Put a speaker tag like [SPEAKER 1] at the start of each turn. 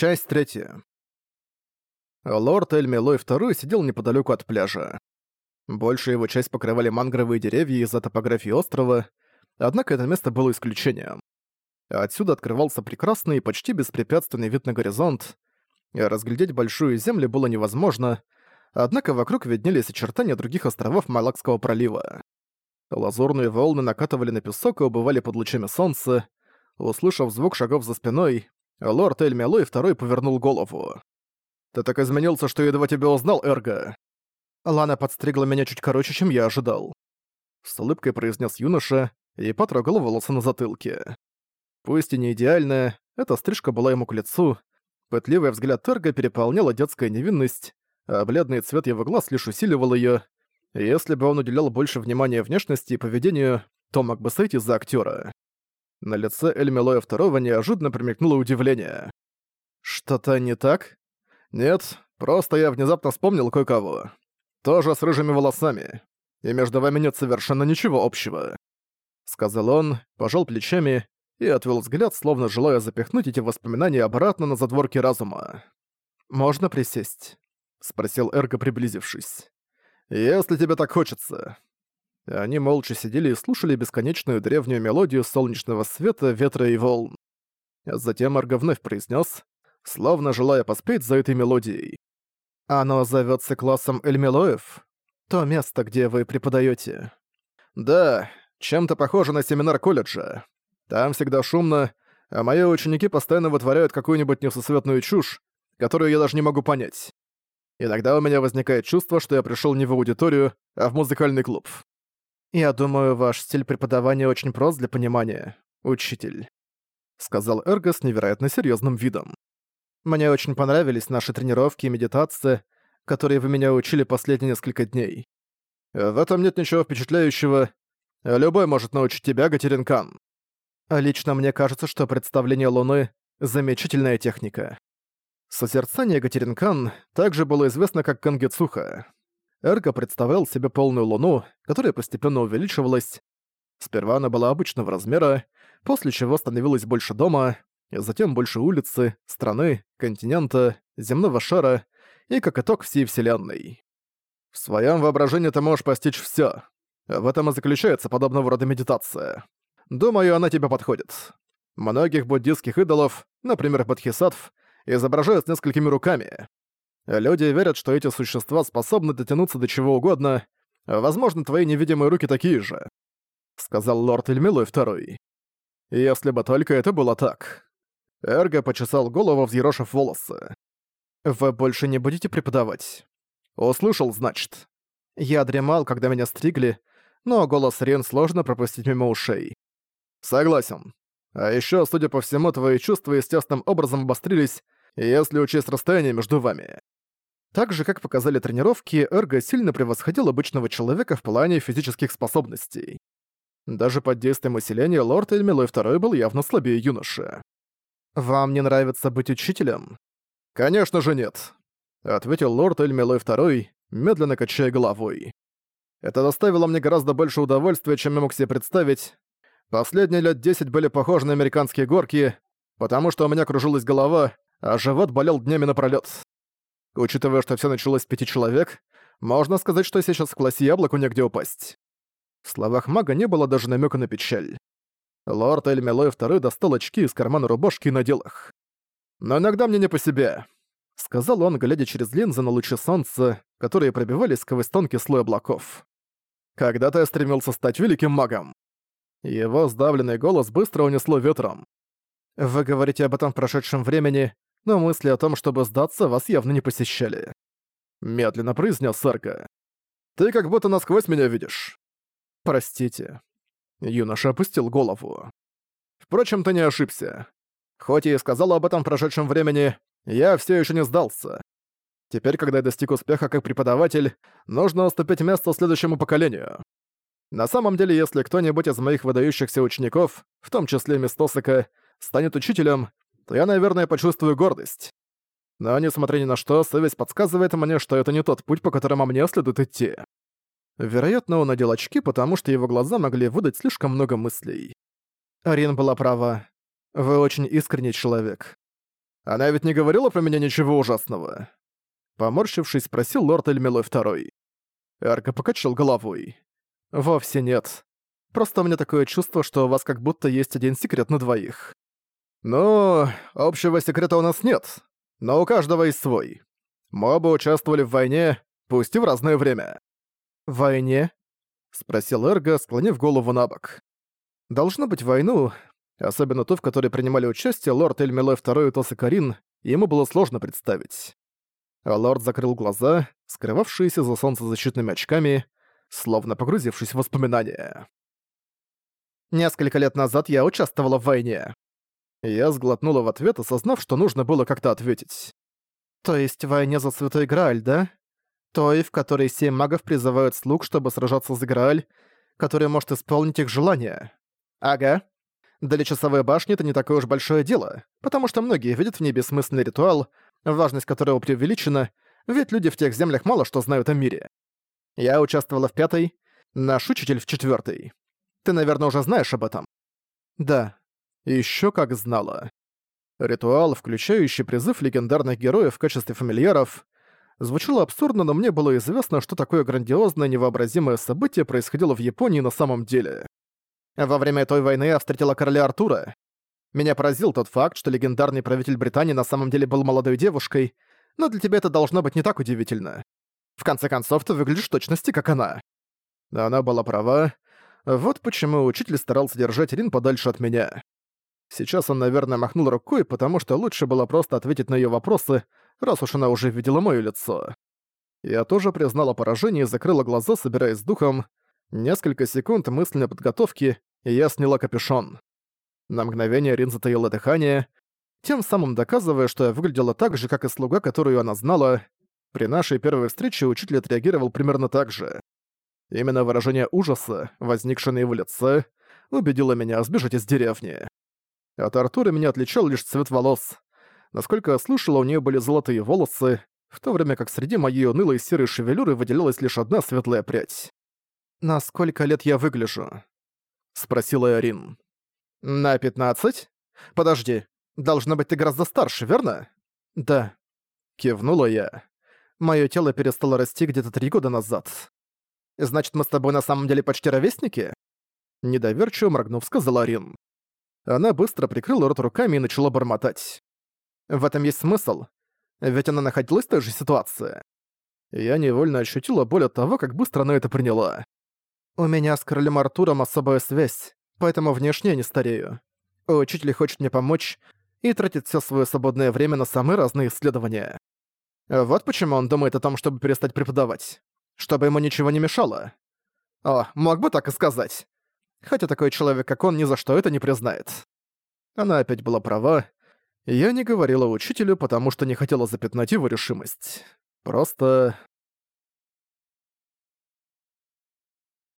[SPEAKER 1] Часть третья. Лорд Эльмилой II сидел неподалеку от пляжа. Большую его часть покрывали мангровые деревья из-за топографии острова, однако это место было исключением. Отсюда открывался прекрасный и почти беспрепятственный вид на горизонт, разглядеть большую землю было невозможно, однако вокруг виднелись очертания других островов Малакского пролива. Лазурные волны накатывали на песок и убывали под лучами солнца. Услышав звук шагов за спиной, Лорд Эльмилой второй повернул голову. «Ты так изменился, что едва тебя узнал, Эрго!» Лана подстригла меня чуть короче, чем я ожидал. С улыбкой произнес юноша и потрогал волосы на затылке. Пусть и не идеальная, эта стрижка была ему к лицу. Пытливый взгляд Эрго переполняла детская невинность, а бледный цвет его глаз лишь усиливал ее. Если бы он уделял больше внимания внешности и поведению, то мог бы сойти за актера. На лице Эльмилоя II неожиданно промелькнуло удивление. «Что-то не так?» «Нет, просто я внезапно вспомнил кое-кого. Тоже с рыжими волосами. И между вами нет совершенно ничего общего». Сказал он, пожал плечами и отвел взгляд, словно желая запихнуть эти воспоминания обратно на задворки разума. «Можно присесть?» — спросил Эрго, приблизившись. «Если тебе так хочется», они молча сидели и слушали бесконечную древнюю мелодию солнечного света, ветра и волн. Затем Арго вновь произнес, словно желая поспеть за этой мелодией. «Оно зовется классом Эльмилоев? То место, где вы преподаете. «Да, чем-то похоже на семинар колледжа. Там всегда шумно, а мои ученики постоянно вытворяют какую-нибудь несусветную чушь, которую я даже не могу понять. Иногда у меня возникает чувство, что я пришел не в аудиторию, а в музыкальный клуб. «Я думаю, ваш стиль преподавания очень прост для понимания, учитель», сказал Эрго с невероятно серьезным видом. «Мне очень понравились наши тренировки и медитации, которые вы меня учили последние несколько дней. В этом нет ничего впечатляющего. Любой может научить тебя, Гатеринкан. Лично мне кажется, что представление Луны — замечательная техника. Созерцание Гатеринкан также было известно как Кангицуха. Эрго представлял себе полную луну, которая постепенно увеличивалась. Сперва она была обычного размера, после чего становилось больше дома, затем больше улицы, страны, континента, земного шара и, как итог, всей Вселенной. В своем воображении ты можешь постичь всё. В этом и заключается подобного рода медитация. Думаю, она тебе подходит. Многих буддийских идолов, например, бодхисаттв, изображают с несколькими руками. Люди верят, что эти существа способны дотянуться до чего угодно. Возможно, твои невидимые руки такие же», — сказал лорд Эльмилой второй. «Если бы только это было так». Эрго почесал голову, взъерошив волосы. «Вы больше не будете преподавать?» «Услышал, значит». «Я дремал, когда меня стригли, но голос Рен сложно пропустить мимо ушей». «Согласен. А ещё, судя по всему, твои чувства естественным образом обострились, если учесть расстояние между вами. Так же, как показали тренировки, Эрго сильно превосходил обычного человека в плане физических способностей. Даже под действием усиления лорд Эльмилой II был явно слабее юноши. «Вам не нравится быть учителем?» «Конечно же нет», — ответил лорд Эльмилой II, медленно качая головой. «Это доставило мне гораздо больше удовольствия, чем я мог себе представить. Последние лет десять были похожи на американские горки, потому что у меня кружилась голова, а живот болел днями напролёт. Учитывая, что все началось с пяти человек, можно сказать, что сейчас в классе яблоку негде упасть. В словах мага не было даже намека на печаль. Лорд Эльмилой II достал очки из кармана рубашки и надел их. «Но иногда мне не по себе», — сказал он, глядя через линзы на лучи солнца, которые пробивались сквозь тонкий слой облаков. «Когда-то я стремился стать великим магом». Его сдавленный голос быстро унесло ветром. «Вы говорите об этом в прошедшем времени, но мысли о том, чтобы сдаться, вас явно не посещали. Медленно произнес Сарка. «Ты как будто насквозь меня видишь». «Простите». Юноша опустил голову. «Впрочем, ты не ошибся. Хоть и сказал об этом в прошедшем времени, я все еще не сдался. Теперь, когда я достиг успеха как преподаватель, нужно уступить место следующему поколению. На самом деле, если кто-нибудь из моих выдающихся учеников, в том числе Мистосака, станет учителем, то я, наверное, почувствую гордость. Но, несмотря ни на что, совесть подсказывает мне, что это не тот путь, по которому мне следует идти. Вероятно, он надел очки, потому что его глаза могли выдать слишком много мыслей. Арин была права. Вы очень искренний человек. Она ведь не говорила про меня ничего ужасного. Поморщившись, спросил лорд Эльмилой второй. Эрго покачал головой. «Вовсе нет. Просто у меня такое чувство, что у вас как будто есть один секрет на двоих. Ну, общего секрета у нас нет, но у каждого есть свой. Мы оба участвовали в войне, пусть и в разное время». «В войне?» — спросил Эрго, склонив голову на бок. «Должно быть войну, особенно ту, в которой принимали участие лорд Эльмилой II и Тоса Карин, ему было сложно представить. А лорд закрыл глаза, скрывавшиеся за солнцезащитными очками, словно погрузившись в воспоминания. «Несколько лет назад я участвовала в войне». Я сглотнула в ответ, осознав, что нужно было как-то ответить. «То есть войне за Святой Грааль, да? Той, в которой семь магов призывают слуг, чтобы сражаться за Грааль, который может исполнить их желания?» «Ага», для часовой башни это не такое уж большое дело, потому что многие видят в ней бессмысленный ритуал, важность которого преувеличена, ведь люди в тех землях мало что знают о мире. Я участвовала в пятой, наш учитель в четвертой. Ты, наверное, уже знаешь об этом. Да, еще как знала. Ритуал, включающий призыв легендарных героев в качестве фамильяров, звучало абсурдно, но мне было известно, что такое грандиозное невообразимое событие происходило в Японии на самом деле. Во время той войны я встретила короля Артура. Меня поразил тот факт, что легендарный правитель Британии на самом деле был молодой девушкой, но для тебя это должно быть не так удивительно. В конце концов, ты выглядишь в точности, как она. Она была права. Вот почему учитель старался держать Рин подальше от меня. Сейчас он, наверное, махнул рукой, потому что лучше было просто ответить на её вопросы, раз уж она уже видела моё лицо. Я тоже признала поражение и закрыла глаза, собираясь с духом. Несколько секунд мысленной подготовки, и я сняла капюшон. На мгновение Рин затаила дыхание, тем самым доказывая, что я выглядела так же, как и слуга, которую она знала. При нашей первой встрече учитель отреагировал примерно так же. Именно выражение ужаса, возникшее на его лице, убедило меня сбежать из деревни. От Артура меня отличал лишь цвет волос. Насколько я слышала, у нее были золотые волосы, в то время как среди моей унылой серой шевелюры выделялась лишь одна светлая прядь. «На сколько лет я выгляжу?» — спросила Арин. «На пятнадцать? Подожди, должно быть, ты гораздо старше, верно?» «Да», — кивнула я. Моё тело перестало расти где-то три года назад. «Значит, мы с тобой на самом деле почти ровесники?» Недоверчиво моргнув, сказала Рин. Она быстро прикрыла рот руками и начала бормотать. В этом есть смысл. Ведь она находилась в той же ситуации. Я невольно ощутила боль от того, как быстро она это приняла. У меня с королем Артуром особая связь, поэтому внешне я не старею. Учитель хочет мне помочь и тратит все свое свободное время на самые разные исследования. Вот почему он думает о том, чтобы перестать преподавать. Чтобы ему ничего не мешало. О, мог бы так и сказать. Хотя такой человек, как он, ни за что это не признает. Она опять была права. Я не говорила учителю, потому что не хотела запятнать его решимость. Просто